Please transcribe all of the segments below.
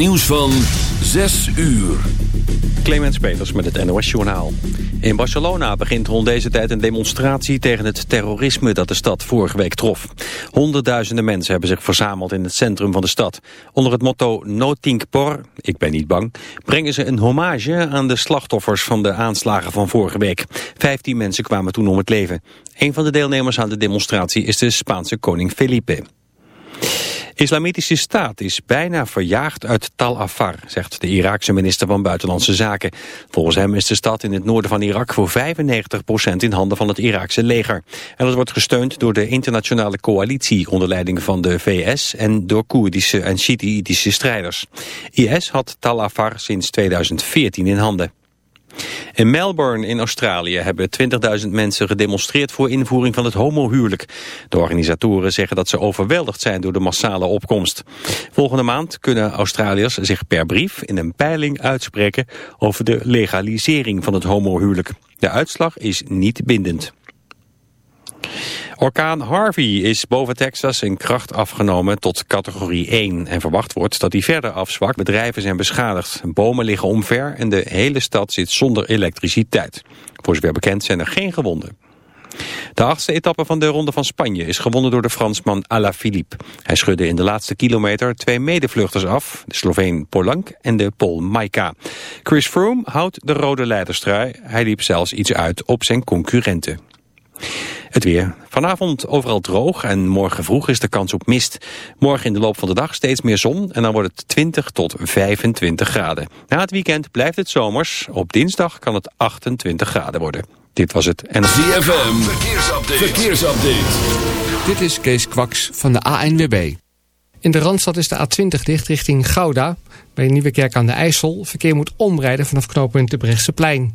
Nieuws van 6 uur. Clemens Peters met het NOS Journaal. In Barcelona begint rond deze tijd een demonstratie tegen het terrorisme dat de stad vorige week trof. Honderdduizenden mensen hebben zich verzameld in het centrum van de stad. Onder het motto No Tinc Por, ik ben niet bang, brengen ze een hommage aan de slachtoffers van de aanslagen van vorige week. Vijftien mensen kwamen toen om het leven. Een van de deelnemers aan de demonstratie is de Spaanse koning Felipe. Islamitische staat is bijna verjaagd uit Tal Afar, zegt de Iraakse minister van Buitenlandse Zaken. Volgens hem is de stad in het noorden van Irak voor 95% in handen van het Iraakse leger. En dat wordt gesteund door de internationale coalitie onder leiding van de VS en door Koerdische en Shiïtische strijders. IS had Tal Afar sinds 2014 in handen. In Melbourne in Australië hebben 20.000 mensen gedemonstreerd voor invoering van het homohuwelijk. De organisatoren zeggen dat ze overweldigd zijn door de massale opkomst. Volgende maand kunnen Australiërs zich per brief in een peiling uitspreken over de legalisering van het homohuwelijk. De uitslag is niet bindend. Orkaan Harvey is boven Texas in kracht afgenomen tot categorie 1 en verwacht wordt dat hij verder afzwakt. Bedrijven zijn beschadigd, bomen liggen omver en de hele stad zit zonder elektriciteit. Voor zover bekend zijn er geen gewonden. De achtste etappe van de Ronde van Spanje is gewonnen door de Fransman Alaphilippe. Hij schudde in de laatste kilometer twee medevluchters af, de Sloveen Polank en de Pol Maika. Chris Froome houdt de rode leiderstrui. Hij liep zelfs iets uit op zijn concurrenten. Het weer. Vanavond overal droog en morgen vroeg is de kans op mist. Morgen in de loop van de dag steeds meer zon en dan wordt het 20 tot 25 graden. Na het weekend blijft het zomers. Op dinsdag kan het 28 graden worden. Dit was het en ZFM. Verkeersupdate. Verkeersupdate. Dit is Kees Kwaks van de ANWB. In de Randstad is de A20 dicht richting Gouda. Bij Nieuwekerk aan de IJssel. Verkeer moet omrijden vanaf knooppunt de Brechtseplein.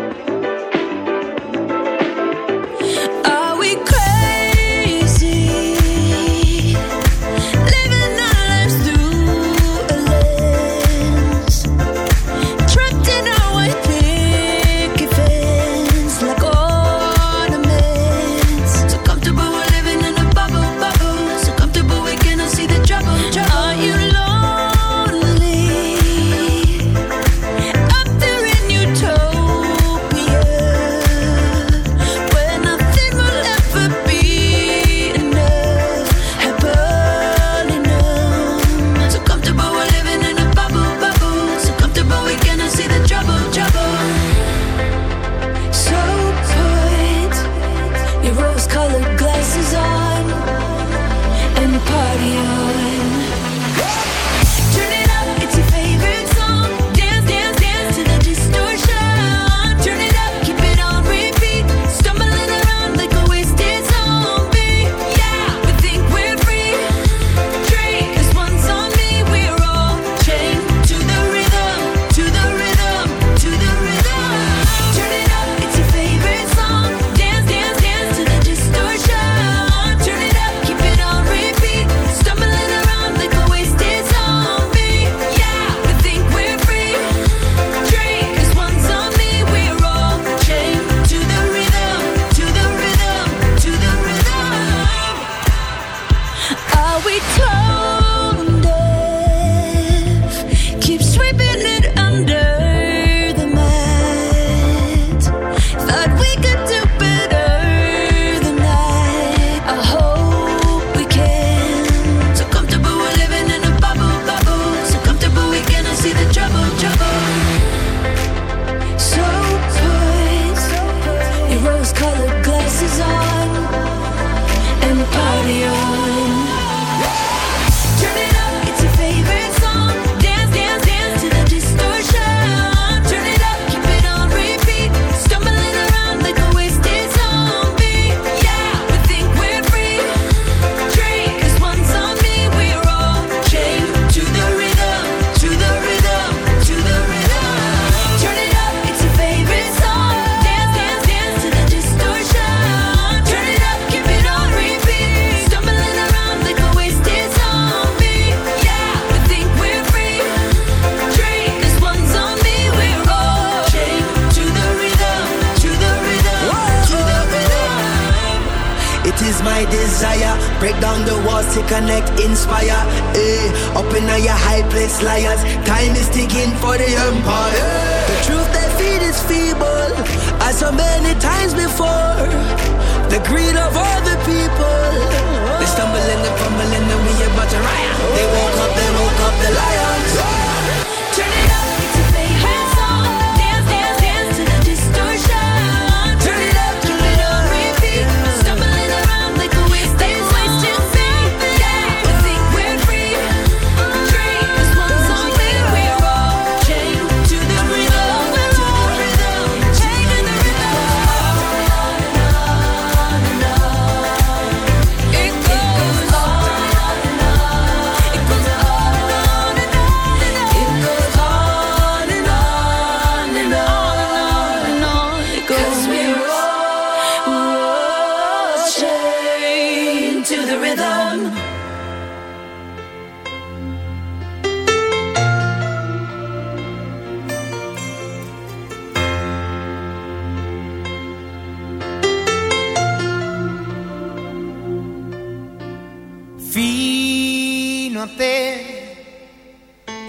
fino a te.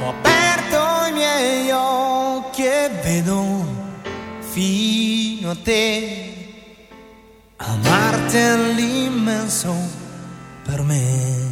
Ho aperto i miei occhi e vedo fino a te. Amarti è per me.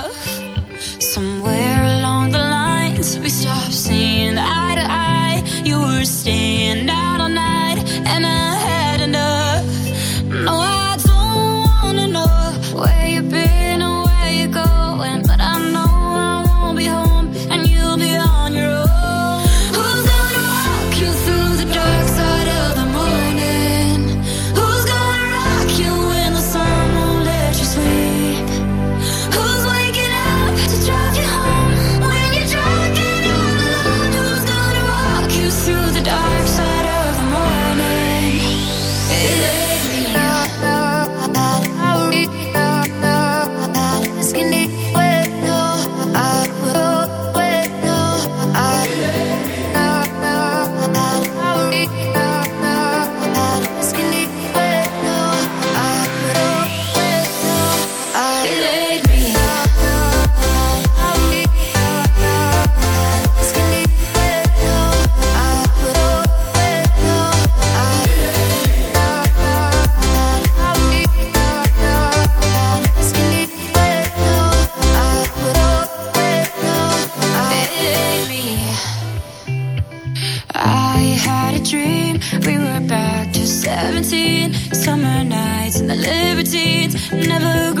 the libertines never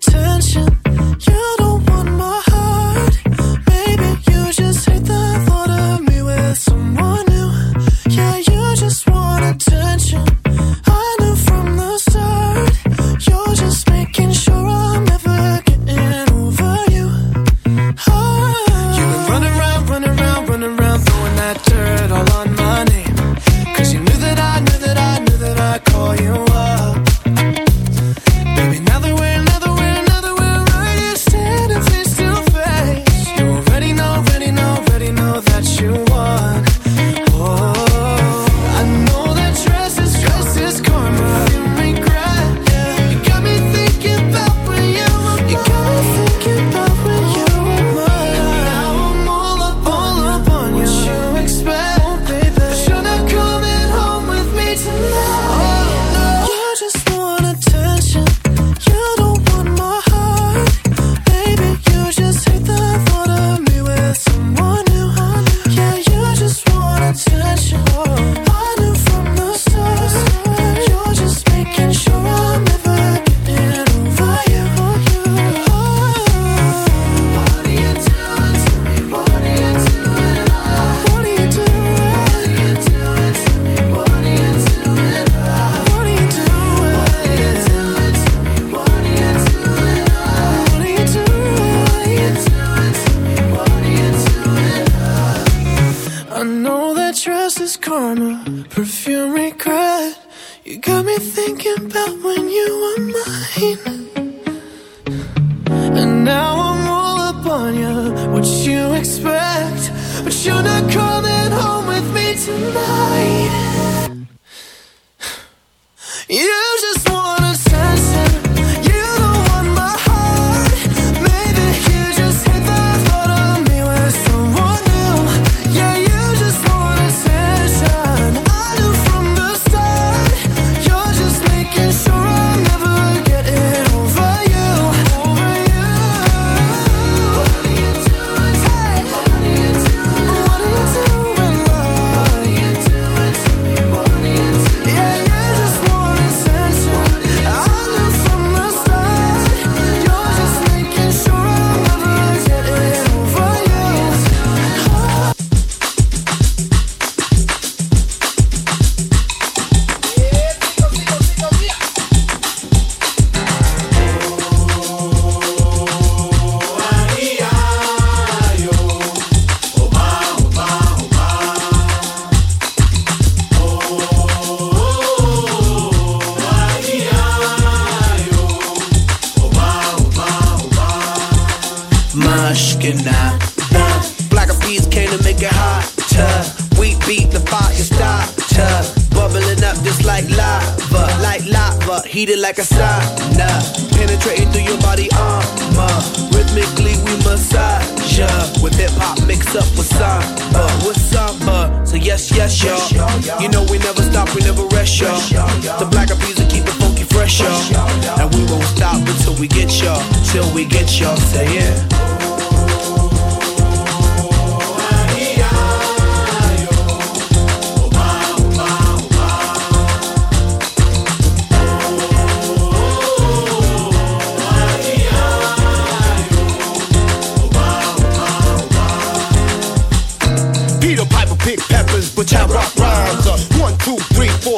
Nah. Black of peas came to make it hot We beat the fire stop Bubbling up just like lava, like lava, heated like a sauna. Penetrating through your body armor. Rhythmically we massage ya. With hip hop mixed up with samba, with samba. So yes, yes, y'all. You know we never stop, we never rest, y'all. The black of peas will keep the funky fresh, y'all. And we won't stop until we get y'all, till we get y'all. Say yeah.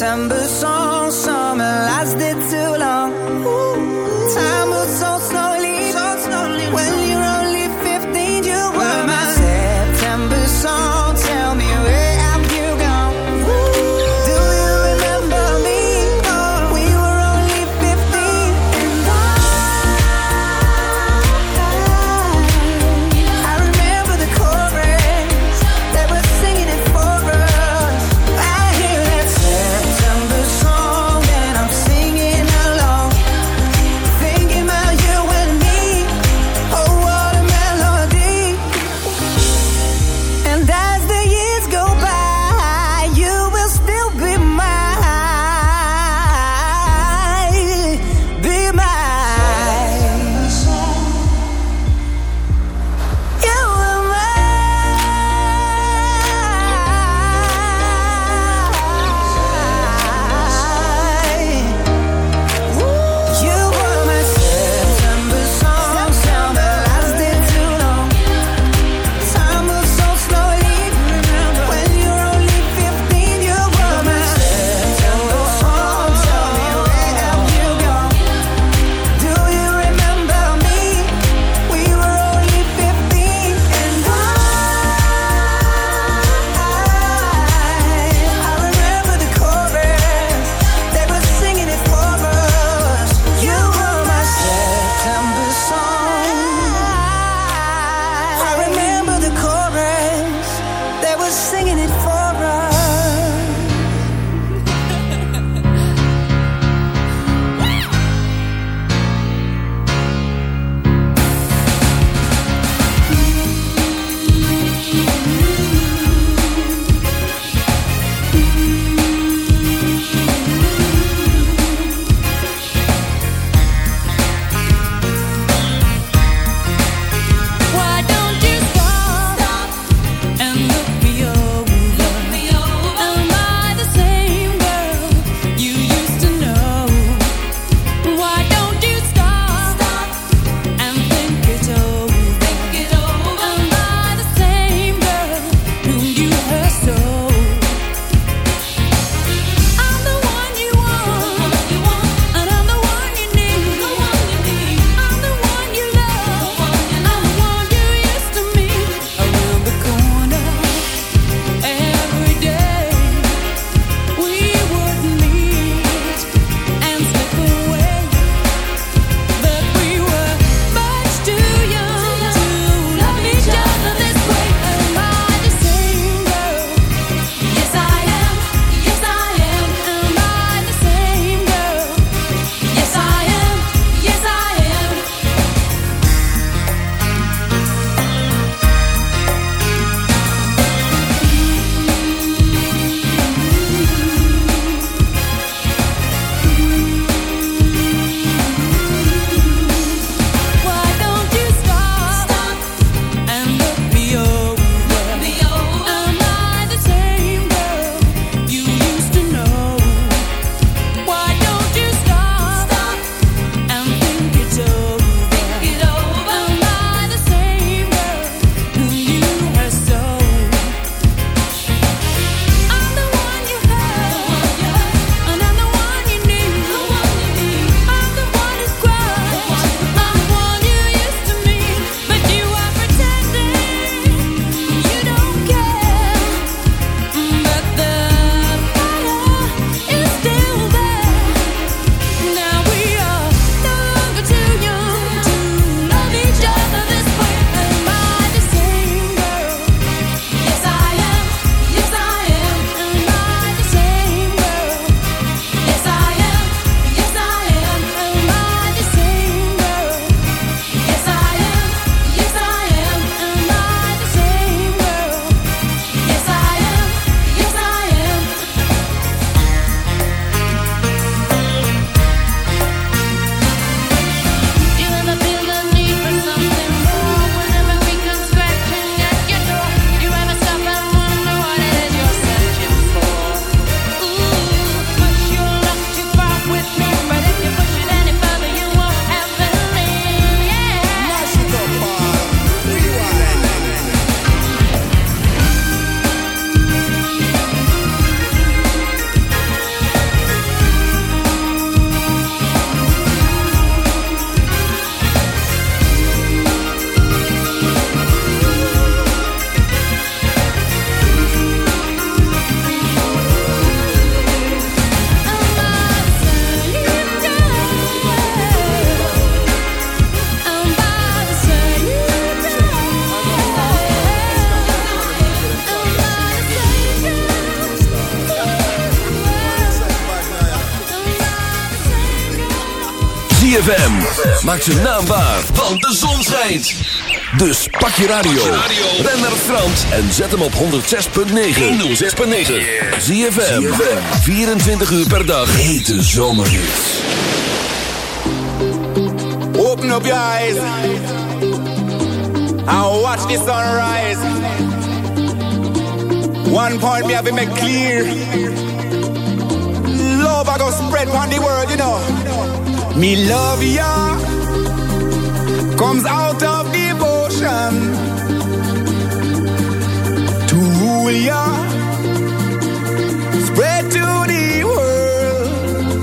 September song, Maak ze naambaar, want de zon schijnt. Dus pak je radio. Ben naar Frans en zet hem op 106.9. 106.9. Zie je 24 uur per dag. Hete zomerhit. Open up your eyes. And watch the sunrise. One point me have to make clear. Love I go spread on the world, you know. Me love ya. comes out of devotion to rule ya, spread to the world,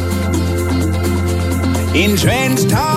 entrenched.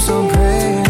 Keeps on praying.